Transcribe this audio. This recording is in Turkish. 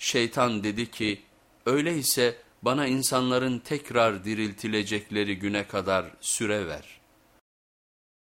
Şeytan dedi ki, öyleyse bana insanların tekrar diriltilecekleri güne kadar süre ver.''